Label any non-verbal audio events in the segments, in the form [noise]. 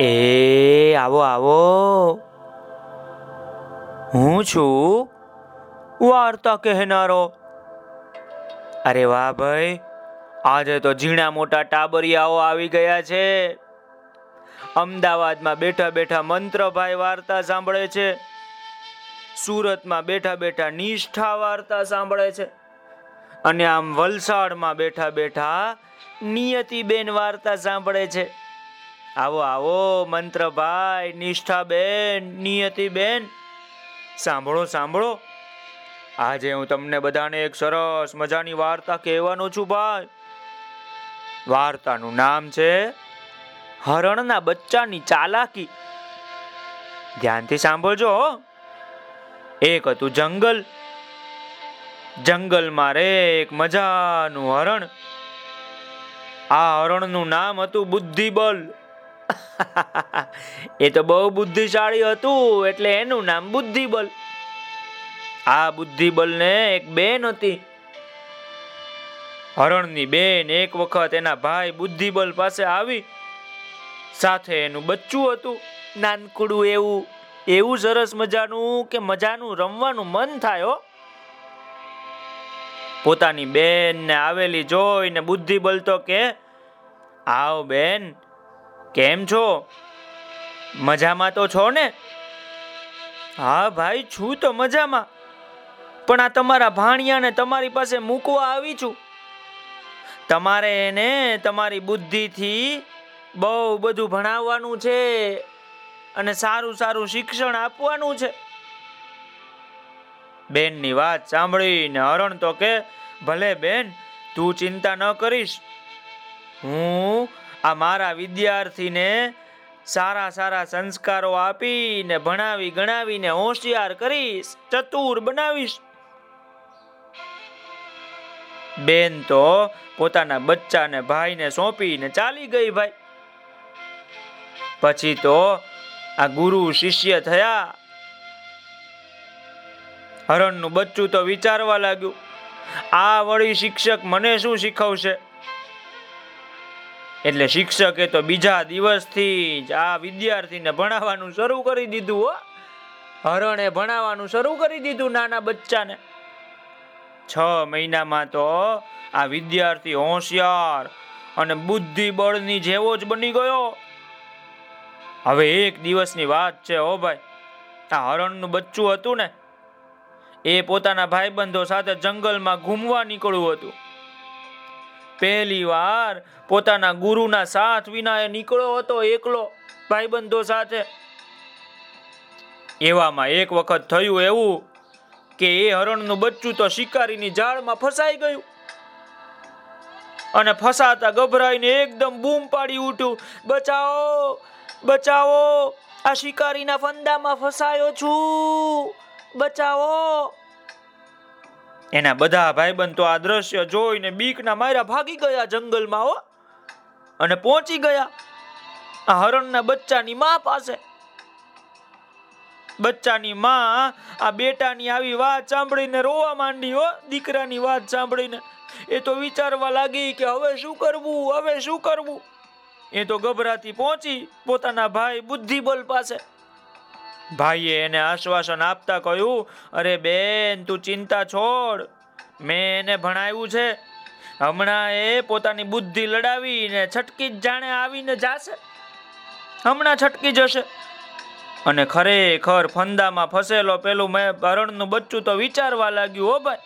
એ, આવો આવો. હું છું વાર્તા કહેનારો. અરે વાહ ભાઈ, આજે તો ઝીણા મોટા ટાબરિયાઓ આવી ગયા છે. અમદાવાદમાં બેઠા બેઠા મંત્રભાઈ વાર્તા સાંભળે છે. સુરતમાં બેઠા બેઠા નિષ્ઠા વાર્તા સાંભળે છે. અને આમ વલસાડમાં બેઠા બેઠા નિયતિબેન વાર્તા સાંભળે છે. આવો આવો, મંત્રભાઈ, નિષ્ઠાબેન, નિયતિબેન. સાંભળો સાંભળો. આજે હું તમને બધાને એક સરસ મજાની વાર્તા કહેવાનો છું, ભાઈ. વાર્તાનું નામ છે હરણના બચ્ચાની ચાલાકી. ધ્યાનથી સાંભળજો એક હતું જંગલ. જંગલમાં રે એક મજાનું હરણ. આ હરણનું નામ હતું બુદ્ધિબલ. [laughs] એ તો બહુ બુદ્ધિશાળી હતું, એટલે એનું નામ બુદ્ધિબલ. આ બુદ્ધિબલ ને એક બેન હતી. હરણની બેન એક વખત એના ભાઈ બુદ્ધિબલ પાસે આવી. સાથે એનું બચ્ચું હતું. નાનકડું એવું એવું સરસ મજાનું કે મજાનું રમવાનું મન થાય પોતાની બેન ને આવેલી જોઈને બુદ્ધિબલ તો કે, આવ બેન કેમ છો? મજામાં તો છો ને? હા ભાઈ, છું તો મજામાં. પણ આ તમારા ભાણિયાને તમારી પાસે મૂકવા આવી છું. તમારે એને તમારી બુદ્ધિથી બહુ બધું ભણાવવાનું છે અને સારું સારું શિક્ષણ આપવાનું છે. બેનની વાત સાંભળીને હરણ તો કે, ભલે બેન, તું ચિંતા ન કરીશ. હું આ મારા વિદ્યાર્થીને સારા સારા સંસ્કારો આપીને, ભણાવી, ગણાવીને હોશિયાર કરીશ, ચતુર બનાવીશ. બેન તો પોતાના બચ્ચાને, ભાઈને સોંપીને ચાલી ગઈ ભાઈ. પછી તો આ ગુરુ શિષ્ય થયા. હરણનું બચ્ચું તો વિચારવા લાગ્યું, આ વળી શિક્ષક મને શું શીખવશે? એટલે શિક્ષકે તો બીજા દિવસથી જ આ વિદ્યાર્થીને ભણાવવાનું શરૂ કરી દીધું, હો. હરણે ભણાવવાનું શરૂ કરી દીધું નાના બચ્ચાને. છ મહિનામાં તો આ વિદ્યાર્થી હોશિયાર અને બુદ્ધિ બળની જેવો જ બની ગયો. હવે એક દિવસની વાત છે, હો ભાઈ. આ હરણનું બચ્ચું હતું ને, એ પોતાના ભાઈબંધો સાથે જંગલમાં ઘૂમવા નીકળ્યું હતું. પહેલી વાર પોતાના ગુરુના સાથ વિના એ નીકળ્યો હતો એકલો ભાઈબંધો સાથે. એવામાં એક વખત થયું એવું કે એ હરણનું બચ્ચું તો શિકારીની જાળમાં ફસાઈ ગયું. અને ફસાતા ગભરાઈને એકદમ બૂમ પાડી ઉઠ્યું, બચાવો બચાવો, આ શિકારીના ફંદામાં ફસાયો છું. બચાવો. એના બધા ભાઈબંધ તો આ દ્રશ્ય જોઈને બીકના માર્યા ભાગી ગયા જંગલમાં હો. અને પહોંચી ગયા આ હરણના બચ્ચાની માં પાસે. બચ્ચાની માં આ બેટાની આવી વાત સાંભળીને રોવા માંડી હો, દીકરાની વાત સાંભળીને. એ તો વિચારવા લાગી કે હવે શું કરવું, હવે શું કરવું? એ તો ગભરાતી પહોંચી પોતાના ભાઈ બુદ્ધિબલ પાસે. ભાઈએ એને આશ્વાસન આપતા કહ્યું, અરે બેન, તું ચિંતા છોડ. મેં એને ભણાવ્યું છે. હમણાં એ પોતાની બુદ્ધિ લડાવીને છટકી જ જાણે આવીને જાશે. હમણાં છટકી જશે. અને ખરેખર ફંદામાં ફસેલો પેલું મેં હરણનું બચ્ચું તો વિચારવા લાગ્યું હો ભાઈ.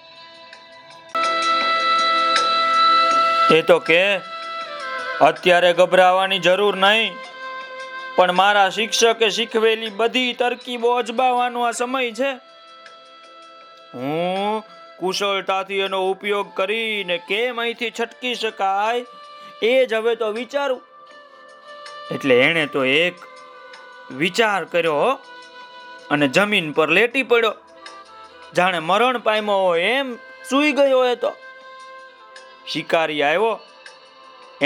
એ તો કે, અત્યારે ગભરાવાની જરૂર નહીં. પણ મારા શિક્ષકે શીખવેલી બધી તરકીબો અજમાવવાનો આ સમય છે. હું કુશળતાથી એનો ઉપયોગ કરીને કેમ અહીંથી છટકી શકાય એ જ હવે તો વિચારું. એટલે એણે તો એક વિચાર કર્યો અને જમીન પર લેટી પડ્યો. જાણે મરણ પામ્યો હોય એમ સૂઈ ગયો એ તો. શિકારી આવ્યો,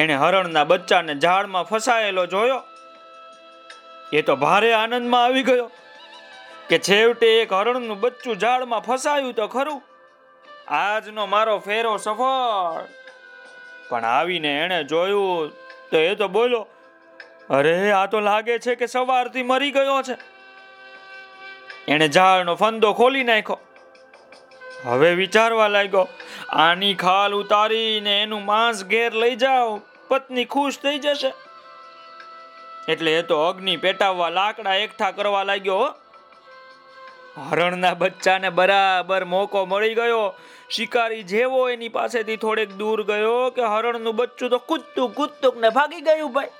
એણે હરણના બચ્ચાને ઝાડમાં ફસાયેલો જોયો. એ તો ભારે આનંદમાં આવી ગયો. કે છેવટે એક હરણનું બચ્ચું ઝાડમાં ફસાયું તો ખરું? આજનો મારો ફેરો સફળ. પણ આવીને એણે જોયું તો એ તો બોલો અરે, આ તો લાગે છે કે સવારથી મરી ગયો છે. એણે ઝાડનો ફંદો ખોલી નાખ્યો. હવે વિચારવા લાગ્યો, આની ખાલ ઉતારીને એનું માંસ ઘેર લઈ જાઓ, પત્ની ખુશ થઈ જશે. એટલે એ તો અગ્નિ પેટાવવા લાકડા એકઠા કરવા લાગ્યો. હરણના બચ્ચાને બરાબર મોકો મળી ગયો. શિકારી જેવો એની પાસેથી થોડેક દૂર ગયો કે હરણનું બચ્ચું તો કૂદતું કૂદતું ને ભાગી ગયું ભાઈ.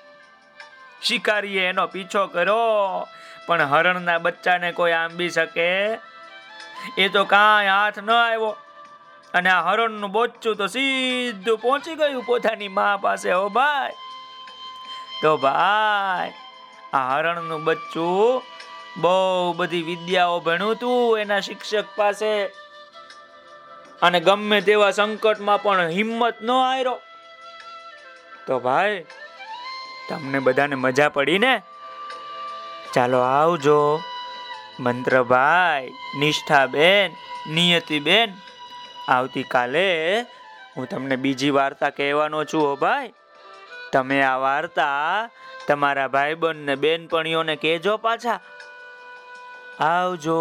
શિકારીએ એનો પીછો કર્યો, પણ હરણના બચ્ચાને કોઈ આંબી શકે. એ તો કાંઈ હાથ ન આવ્યો. અને આ હરણનું બચ્ચું તો સીધું પહોંચી ગયું પોતાની મા પાસે, હો ભાઈ. તો ભાઈ, આ હરણનું બચ્ચું બહુ બધી વિદ્યાઓ ભણ્યું તું એના શિક્ષક પાસે. અને ગમે તેવા સંકટમાં પણ હિંમત ન આવ્યો તો ભાઈ, તમને બધાને મજા પડી ને? ચાલો આવજો. મંત્રભાઈ નિષ્ઠાબેન નિયતિબેન આવતીકાલે હું તમને બીજી વાર્તા કહેવાનો છું હો ભાઈ. તમે આ વાર્તા તમારા ભાઈબંધ ને બેનપણીઓને કહેજો પાછા. આવજો.